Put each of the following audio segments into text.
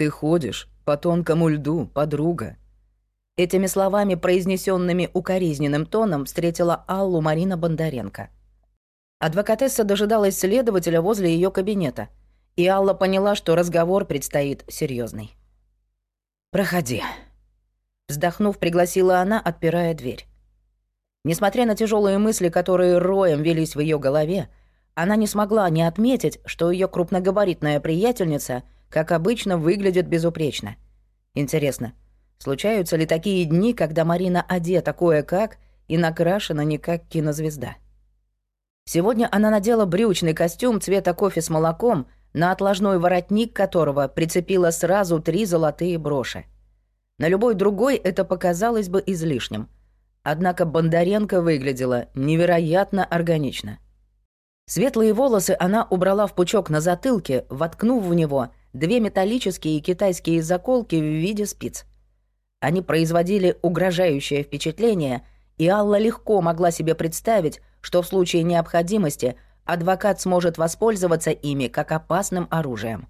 Ты ходишь по тонкому льду, подруга». Этими словами, произнесенными укоризненным тоном, встретила Аллу Марина Бондаренко. Адвокатесса дожидалась следователя возле ее кабинета, и Алла поняла, что разговор предстоит серьезный. «Проходи», — вздохнув, пригласила она, отпирая дверь. Несмотря на тяжелые мысли, которые роем велись в ее голове, она не смогла не отметить, что ее крупногабаритная приятельница, как обычно, выглядит безупречно. Интересно, случаются ли такие дни, когда Марина одета кое-как и накрашена не как кинозвезда? Сегодня она надела брючный костюм цвета кофе с молоком, на отложной воротник которого прицепила сразу три золотые броши. На любой другой это показалось бы излишним — Однако Бондаренко выглядела невероятно органично. Светлые волосы она убрала в пучок на затылке, воткнув в него две металлические китайские заколки в виде спиц. Они производили угрожающее впечатление, и Алла легко могла себе представить, что в случае необходимости адвокат сможет воспользоваться ими как опасным оружием.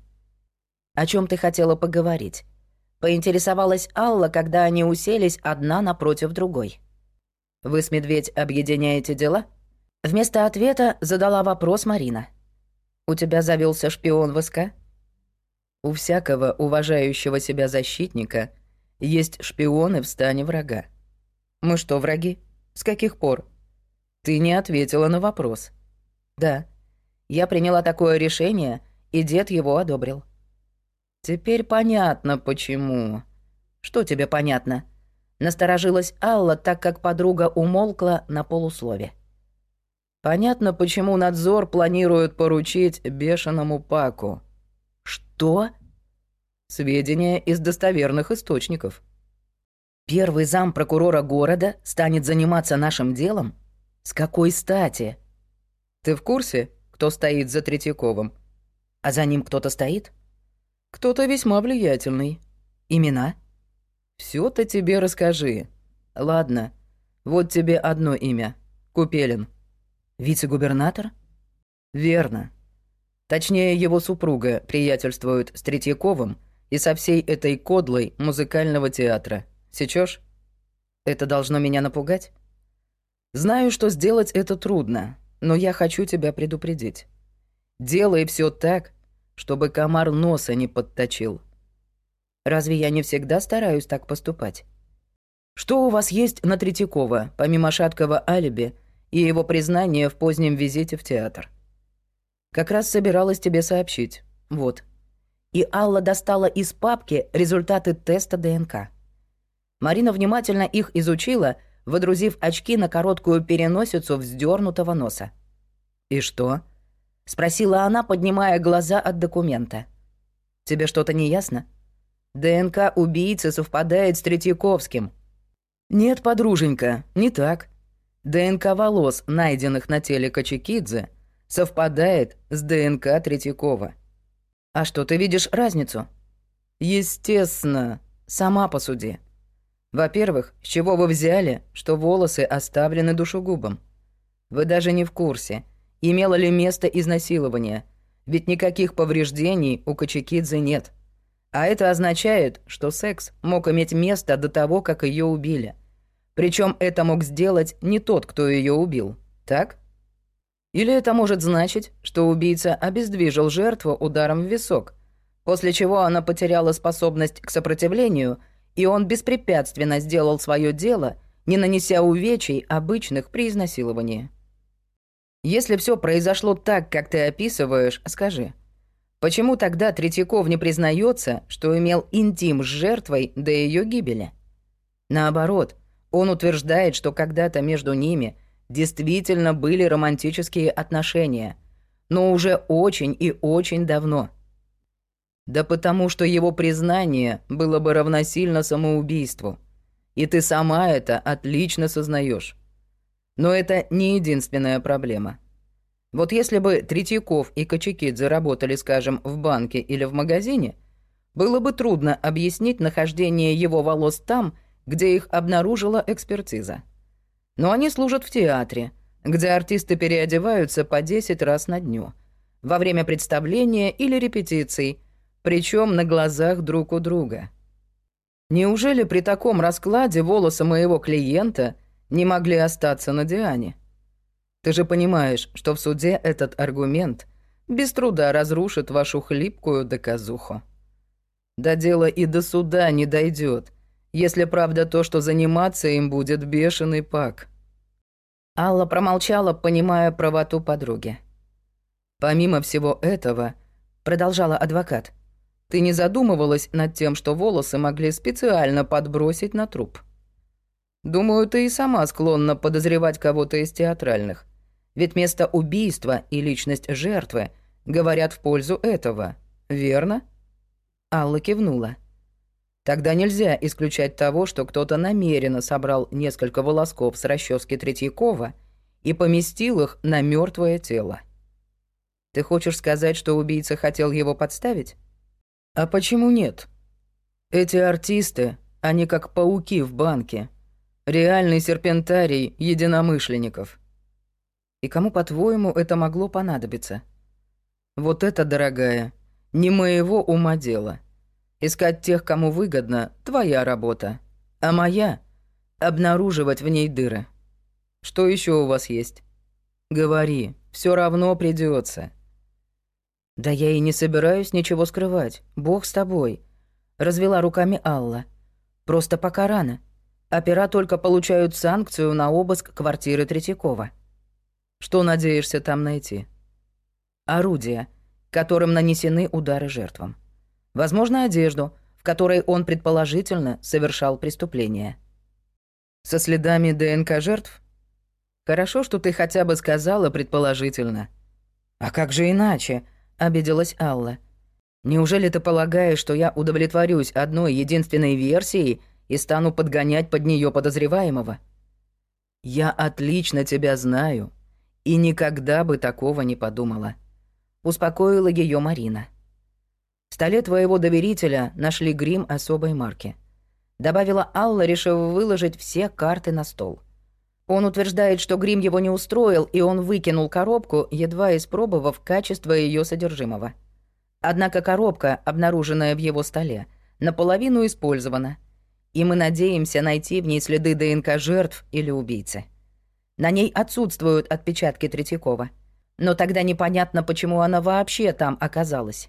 «О чем ты хотела поговорить?» — поинтересовалась Алла, когда они уселись одна напротив другой. Вы с Медведь объединяете дела?» Вместо ответа задала вопрос Марина. «У тебя завелся шпион в СК?» «У всякого уважающего себя защитника есть шпионы в стане врага. Мы что, враги? С каких пор?» «Ты не ответила на вопрос». «Да. Я приняла такое решение, и дед его одобрил». «Теперь понятно, почему». «Что тебе понятно?» Насторожилась Алла, так как подруга умолкла на полуслове. Понятно, почему надзор планирует поручить бешеному Паку. Что? Сведения из достоверных источников. Первый зам прокурора города станет заниматься нашим делом? С какой стати? Ты в курсе, кто стоит за Третьяковым? А за ним кто-то стоит? Кто-то весьма влиятельный. Имена? Все-то тебе расскажи. Ладно, вот тебе одно имя. Купелин. Вице-губернатор? Верно. Точнее, его супруга приятельствует с Третьяковым и со всей этой кодлой музыкального театра. Сечешь? Это должно меня напугать? Знаю, что сделать это трудно, но я хочу тебя предупредить. Делай все так, чтобы комар носа не подточил. Разве я не всегда стараюсь так поступать? Что у вас есть на Третьякова, помимо шаткого алиби и его признания в позднем визите в театр? Как раз собиралась тебе сообщить. Вот. И Алла достала из папки результаты теста ДНК. Марина внимательно их изучила, водрузив очки на короткую переносицу вздернутого носа. «И что?» — спросила она, поднимая глаза от документа. «Тебе что-то не ясно?» ДНК убийцы совпадает с Третьяковским. Нет, подруженька, не так. ДНК волос, найденных на теле Качекидзе, совпадает с ДНК Третьякова. А что, ты видишь разницу? Естественно, сама посуди. Во-первых, с чего вы взяли, что волосы оставлены душегубом? Вы даже не в курсе, имело ли место изнасилование, ведь никаких повреждений у Качекидзе нет. А это означает, что секс мог иметь место до того, как ее убили. Причем это мог сделать не тот, кто ее убил, так? Или это может значить, что убийца обездвижил жертву ударом в висок, после чего она потеряла способность к сопротивлению, и он беспрепятственно сделал свое дело, не нанеся увечий обычных при изнасиловании. Если все произошло так, как ты описываешь, скажи – Почему тогда Третьяков не признается, что имел интим с жертвой до ее гибели? Наоборот, он утверждает, что когда-то между ними действительно были романтические отношения, но уже очень и очень давно. Да потому что его признание было бы равносильно самоубийству. И ты сама это отлично сознаешь. Но это не единственная проблема. Вот если бы Третьяков и Кочекидзе работали, скажем, в банке или в магазине, было бы трудно объяснить нахождение его волос там, где их обнаружила экспертиза. Но они служат в театре, где артисты переодеваются по 10 раз на дню, во время представления или репетиций, Причем на глазах друг у друга. Неужели при таком раскладе волосы моего клиента не могли остаться на Диане? Ты же понимаешь, что в суде этот аргумент без труда разрушит вашу хлипкую доказуху. До дела и до суда не дойдет, если правда то, что заниматься им будет бешеный пак. Алла промолчала, понимая правоту подруги. Помимо всего этого, продолжала адвокат, ты не задумывалась над тем, что волосы могли специально подбросить на труп. Думаю, ты и сама склонна подозревать кого-то из театральных. Ведь место убийства и личность жертвы говорят в пользу этого, верно? Алла кивнула. Тогда нельзя исключать того, что кто-то намеренно собрал несколько волосков с расчески Третьякова и поместил их на мертвое тело. Ты хочешь сказать, что убийца хотел его подставить? А почему нет? Эти артисты, они как пауки в банке. Реальный серпентарий единомышленников. И кому, по-твоему, это могло понадобиться? Вот это, дорогая, не моего ума дело. Искать тех, кому выгодно, твоя работа. А моя — обнаруживать в ней дыры. Что еще у вас есть? Говори, все равно придется. Да я и не собираюсь ничего скрывать. Бог с тобой. Развела руками Алла. Просто пока рано. Опера только получают санкцию на обыск квартиры Третьякова. Что надеешься там найти? Орудия, которым нанесены удары жертвам. Возможно, одежду, в которой он предположительно совершал преступление. Со следами ДНК жертв? Хорошо, что ты хотя бы сказала предположительно. А как же иначе? обиделась Алла. Неужели ты полагаешь, что я удовлетворюсь одной единственной версией и стану подгонять под нее подозреваемого? Я отлично тебя знаю и никогда бы такого не подумала. Успокоила ее Марина. В столе твоего доверителя нашли грим особой марки. Добавила Алла, решив выложить все карты на стол. Он утверждает, что грим его не устроил, и он выкинул коробку, едва испробовав качество ее содержимого. Однако коробка, обнаруженная в его столе, наполовину использована, и мы надеемся найти в ней следы ДНК жертв или убийцы. На ней отсутствуют отпечатки Третьякова. Но тогда непонятно, почему она вообще там оказалась.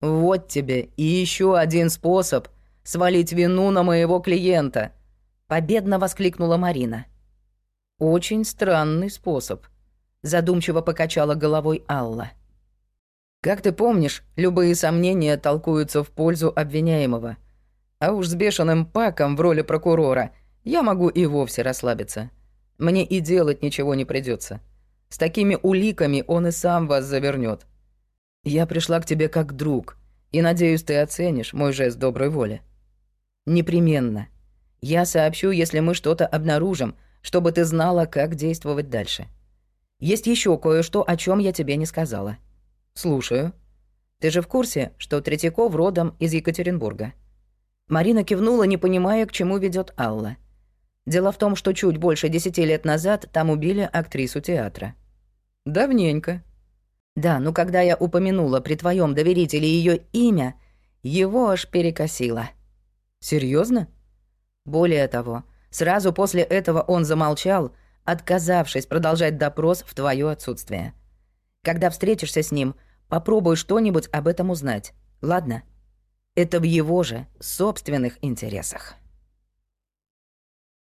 «Вот тебе и еще один способ свалить вину на моего клиента», — победно воскликнула Марина. «Очень странный способ», — задумчиво покачала головой Алла. «Как ты помнишь, любые сомнения толкуются в пользу обвиняемого. А уж с бешеным паком в роли прокурора я могу и вовсе расслабиться. Мне и делать ничего не придется. С такими уликами он и сам вас завернет. Я пришла к тебе как друг, и надеюсь, ты оценишь мой жест доброй воли. Непременно. Я сообщу, если мы что-то обнаружим, чтобы ты знала, как действовать дальше. Есть еще кое-что, о чем я тебе не сказала. Слушаю. Ты же в курсе, что Третьяков родом из Екатеринбурга? Марина кивнула, не понимая, к чему ведет Алла. Дело в том, что чуть больше десяти лет назад там убили актрису театра. Давненько. Да, но когда я упомянула при твоем доверителе ее имя, его аж перекосило. Серьезно? Более того, сразу после этого он замолчал, отказавшись продолжать допрос в твое отсутствие. Когда встретишься с ним, попробуй что-нибудь об этом узнать. Ладно? Это в его же собственных интересах.